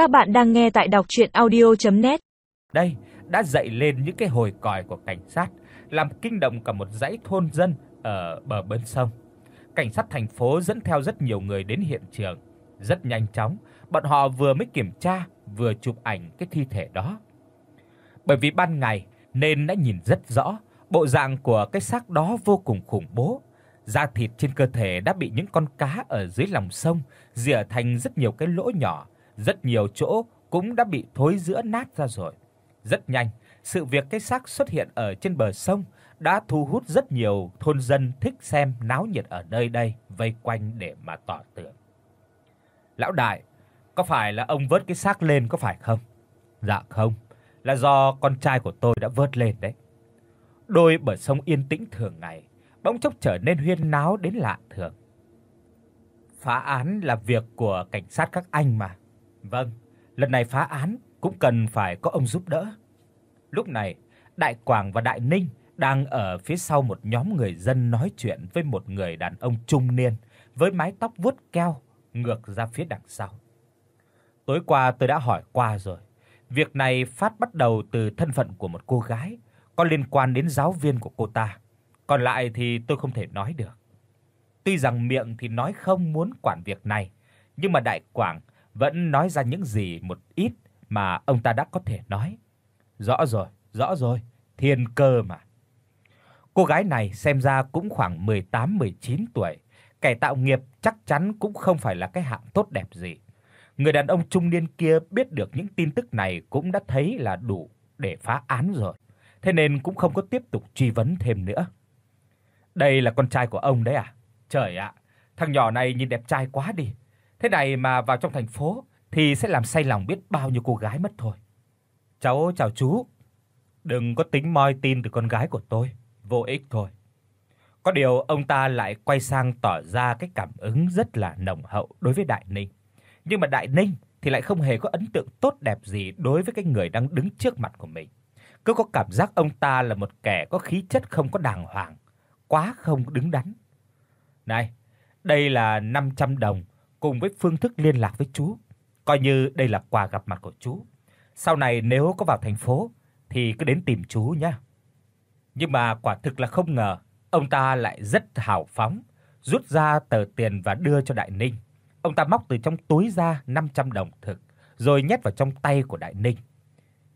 Các bạn đang nghe tại đọc audio net Đây đã dậy lên những cái hồi còi của cảnh sát, làm kinh động cả một dãy thôn dân ở bờ bên sông. Cảnh sát thành phố dẫn theo rất nhiều người đến hiện trường, rất nhanh chóng, bọn họ vừa mới kiểm tra, vừa chụp ảnh cái thi thể đó. Bởi vì ban ngày nên đã nhìn rất rõ, bộ dạng của cái xác đó vô cùng khủng bố. Da thịt trên cơ thể đã bị những con cá ở dưới lòng sông rỉa thành rất nhiều cái lỗ nhỏ, rất nhiều chỗ cũng đã bị thối rữa nát ra rồi. Rất nhanh, sự việc cái xác xuất hiện ở trên bờ sông đã thu hút rất nhiều thôn dân thích xem náo nhiệt ở nơi đây vây quanh để mà tỏ tượng. Lão đại, có phải là ông vớt cái xác lên có phải không? Dạ không, là do con trai của tôi đã vớt lên đấy. Đôi bờ sông yên tĩnh thường ngày, bỗng chốc trở nên huyên náo đến lạ thường. Phá án là việc của cảnh sát các anh mà. Vâng, lần này phá án cũng cần phải có ông giúp đỡ. Lúc này, Đại Quảng và Đại Ninh đang ở phía sau một nhóm người dân nói chuyện với một người đàn ông trung niên với mái tóc vuốt keo ngược ra phía đằng sau. Tối qua tôi đã hỏi qua rồi. Việc này phát bắt đầu từ thân phận của một cô gái, có liên quan đến giáo viên của cô ta. Còn lại thì tôi không thể nói được. Tuy rằng miệng thì nói không muốn quản việc này, nhưng mà Đại Quảng vẫn nói ra những gì một ít mà ông ta đã có thể nói. Rõ rồi, rõ rồi, thiên cơ mà. Cô gái này xem ra cũng khoảng 18-19 tuổi, kẻ tạo nghiệp chắc chắn cũng không phải là cái hạng tốt đẹp gì. Người đàn ông trung niên kia biết được những tin tức này cũng đã thấy là đủ để phá án rồi, thế nên cũng không có tiếp tục truy vấn thêm nữa. Đây là con trai của ông đấy à? Trời ạ, thằng nhỏ này nhìn đẹp trai quá đi. Thế này mà vào trong thành phố thì sẽ làm say lòng biết bao nhiêu cô gái mất thôi. Cháu chào chú. Đừng có tính moi tin từ con gái của tôi, vô ích thôi. Có điều ông ta lại quay sang tỏ ra cái cảm ứng rất là nồng hậu đối với Đại Ninh. Nhưng mà Đại Ninh thì lại không hề có ấn tượng tốt đẹp gì đối với cái người đang đứng trước mặt của mình. Cứ có cảm giác ông ta là một kẻ có khí chất không có đàng hoàng, quá không đứng đắn. Này, đây là 500 đồng cùng với phương thức liên lạc với chú, coi như đây là quà gặp mặt của chú. Sau này nếu có vào thành phố thì cứ đến tìm chú nhé. Nhưng mà quả thực là không ngờ, ông ta lại rất hào phóng, rút ra tờ tiền và đưa cho Đại Ninh. Ông ta móc từ trong túi ra 500 đồng thực, rồi nhét vào trong tay của Đại Ninh.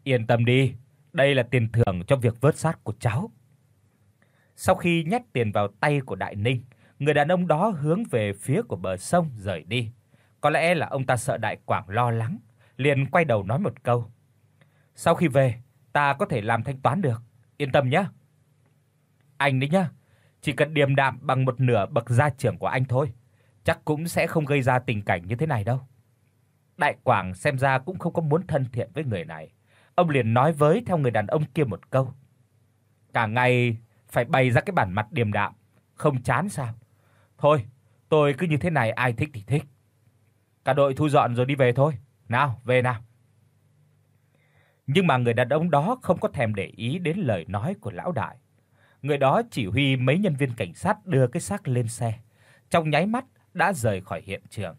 Yên tâm đi, đây là tiền thưởng cho việc vớt xác của cháu. Sau khi nhét tiền vào tay của Đại Ninh, người đàn ông đó hướng về phía của bờ sông rời đi. Có lẽ là ông ta sợ Đại Quảng lo lắng, liền quay đầu nói một câu. Sau khi về, ta có thể làm thanh toán được, yên tâm nhé. Anh đấy nhá, chỉ cần điềm đạm bằng một nửa bậc gia trưởng của anh thôi, chắc cũng sẽ không gây ra tình cảnh như thế này đâu. Đại Quảng xem ra cũng không có muốn thân thiện với người này. Ông liền nói với theo người đàn ông kia một câu. Cả ngày phải bày ra cái bản mặt điềm đạm, không chán sao? Thôi, tôi cứ như thế này ai thích thì thích. Cả đội thu dọn rồi đi về thôi. Nào, về nào. Nhưng mà người đàn ông đó không có thèm để ý đến lời nói của lão đại. Người đó chỉ huy mấy nhân viên cảnh sát đưa cái xác lên xe, trong nháy mắt đã rời khỏi hiện trường.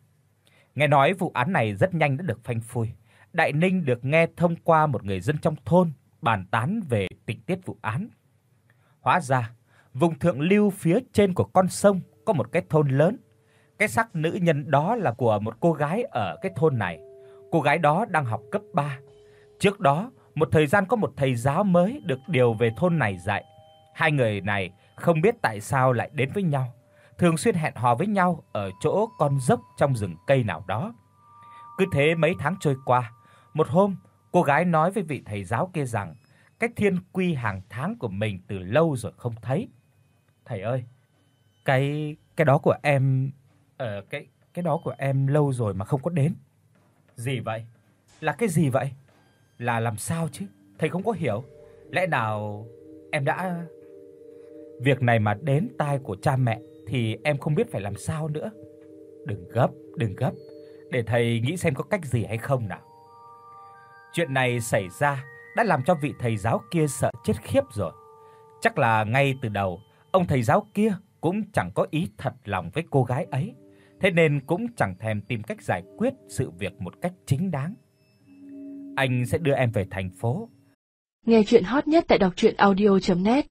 Nghe nói vụ án này rất nhanh đã được phanh phui. Đại Ninh được nghe thông qua một người dân trong thôn bàn tán về tình tiết vụ án. Hóa ra, vùng thượng lưu phía trên của con sông có một cái thôn lớn. Cái xác nữ nhân đó là của một cô gái ở cái thôn này. Cô gái đó đang học cấp 3. Trước đó, một thời gian có một thầy giáo mới được điều về thôn này dạy. Hai người này không biết tại sao lại đến với nhau, thường xuyên hẹn hò với nhau ở chỗ con dốc trong rừng cây nào đó. Cứ thế mấy tháng trôi qua, một hôm, cô gái nói với vị thầy giáo kia rằng cách thiên quy hàng tháng của mình từ lâu rồi không thấy. Thầy ơi, cái cái đó của em ở ờ, cái cái đó của em lâu rồi mà không có đến. Gì vậy? Là cái gì vậy? Là làm sao chứ? Thầy không có hiểu. Lẽ nào em đã Việc này mà đến tai của cha mẹ thì em không biết phải làm sao nữa. Đừng gấp, đừng gấp, để thầy nghĩ xem có cách gì hay không nào. Chuyện này xảy ra đã làm cho vị thầy giáo kia sợ chết khiếp rồi. Chắc là ngay từ đầu, ông thầy giáo kia cũng chẳng có ý thật lòng với cô gái ấy, thế nên cũng chẳng thèm tìm cách giải quyết sự việc một cách chính đáng. anh sẽ đưa em về thành phố. Nghe truyện hot nhất tại doctruyenaudio.net